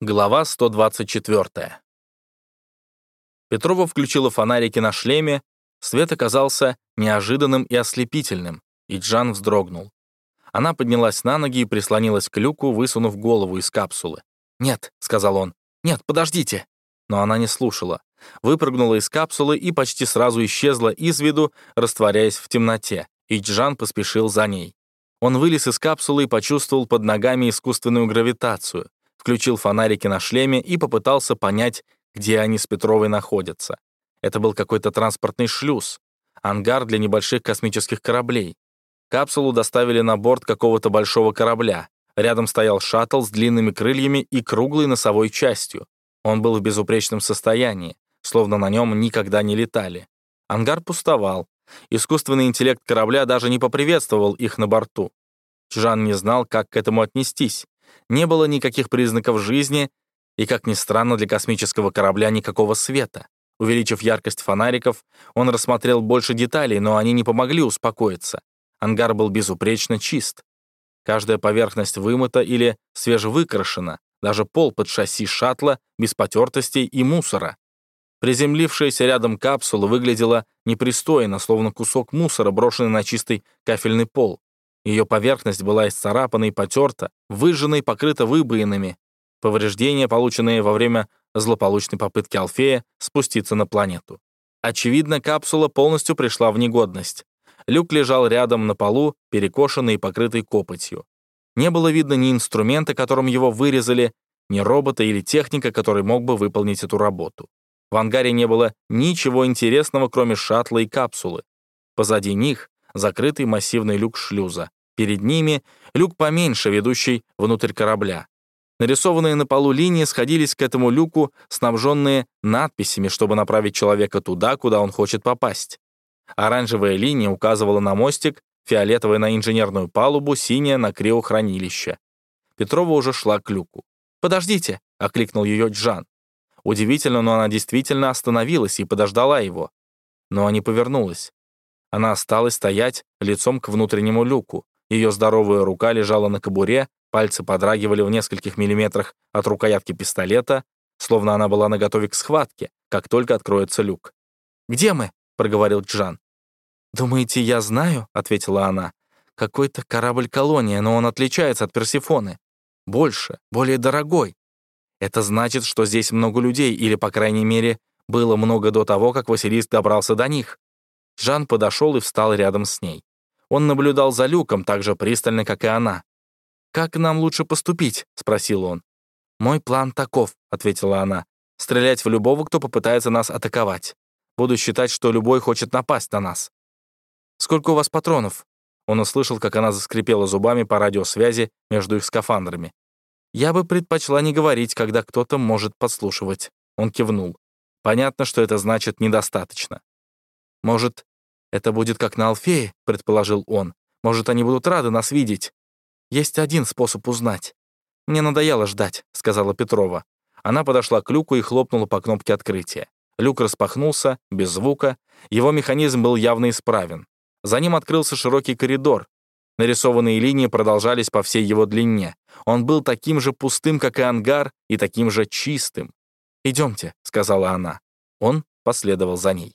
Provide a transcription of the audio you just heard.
Глава 124. Петрова включила фонарики на шлеме, свет оказался неожиданным и ослепительным, и Джан вздрогнул. Она поднялась на ноги и прислонилась к люку, высунув голову из капсулы. «Нет», — сказал он, — «нет, подождите». Но она не слушала. Выпрыгнула из капсулы и почти сразу исчезла из виду, растворяясь в темноте, и Джан поспешил за ней. Он вылез из капсулы и почувствовал под ногами искусственную гравитацию включил фонарики на шлеме и попытался понять, где они с Петровой находятся. Это был какой-то транспортный шлюз, ангар для небольших космических кораблей. Капсулу доставили на борт какого-то большого корабля. Рядом стоял шаттл с длинными крыльями и круглой носовой частью. Он был в безупречном состоянии, словно на нем никогда не летали. Ангар пустовал. Искусственный интеллект корабля даже не поприветствовал их на борту. Чжан не знал, как к этому отнестись не было никаких признаков жизни и, как ни странно, для космического корабля никакого света. Увеличив яркость фонариков, он рассмотрел больше деталей, но они не помогли успокоиться. Ангар был безупречно чист. Каждая поверхность вымыта или свежевыкрашена, даже пол под шасси шаттла без потертостей и мусора. Приземлившаяся рядом капсула выглядела непристойно, словно кусок мусора, брошенный на чистый кафельный пол. Ее поверхность была исцарапана и потерта, выжжена и покрыта выбоинами. Повреждения, полученные во время злополучной попытки Алфея спуститься на планету. Очевидно, капсула полностью пришла в негодность. Люк лежал рядом на полу, перекошенный и покрытый копотью. Не было видно ни инструмента, которым его вырезали, ни робота или техника, который мог бы выполнить эту работу. В ангаре не было ничего интересного, кроме шаттла и капсулы. Позади них закрытый массивный люк шлюза. Перед ними люк поменьше, ведущий внутрь корабля. Нарисованные на полу линии сходились к этому люку, снабженные надписями, чтобы направить человека туда, куда он хочет попасть. Оранжевая линия указывала на мостик, фиолетовая — на инженерную палубу, синяя — на криохранилище. Петрова уже шла к люку. «Подождите!» — окликнул ее Джан. Удивительно, но она действительно остановилась и подождала его. Но не повернулась. Она осталась стоять лицом к внутреннему люку. Ее здоровая рука лежала на кобуре, пальцы подрагивали в нескольких миллиметрах от рукоятки пистолета, словно она была наготове к схватке, как только откроется люк. «Где мы?» — проговорил Джан. «Думаете, я знаю?» — ответила она. «Какой-то корабль-колония, но он отличается от Персифоны. Больше, более дорогой. Это значит, что здесь много людей, или, по крайней мере, было много до того, как Василиск добрался до них. Жан подошел и встал рядом с ней. Он наблюдал за люком так же пристально, как и она. «Как нам лучше поступить?» — спросил он. «Мой план таков», — ответила она. «Стрелять в любого, кто попытается нас атаковать. Буду считать, что любой хочет напасть на нас». «Сколько у вас патронов?» Он услышал, как она заскрипела зубами по радиосвязи между их скафандрами. «Я бы предпочла не говорить, когда кто-то может подслушивать». Он кивнул. Понятно, что это значит недостаточно. «Может, это будет как на Алфее?» — предположил он. «Может, они будут рады нас видеть?» «Есть один способ узнать». «Мне надоело ждать», — сказала Петрова. Она подошла к люку и хлопнула по кнопке открытия. Люк распахнулся, без звука. Его механизм был явно исправен. За ним открылся широкий коридор. Нарисованные линии продолжались по всей его длине. Он был таким же пустым, как и ангар, и таким же чистым. «Идемте», — сказала она. Он последовал за ней.